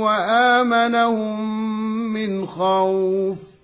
وآمنهم من خوف.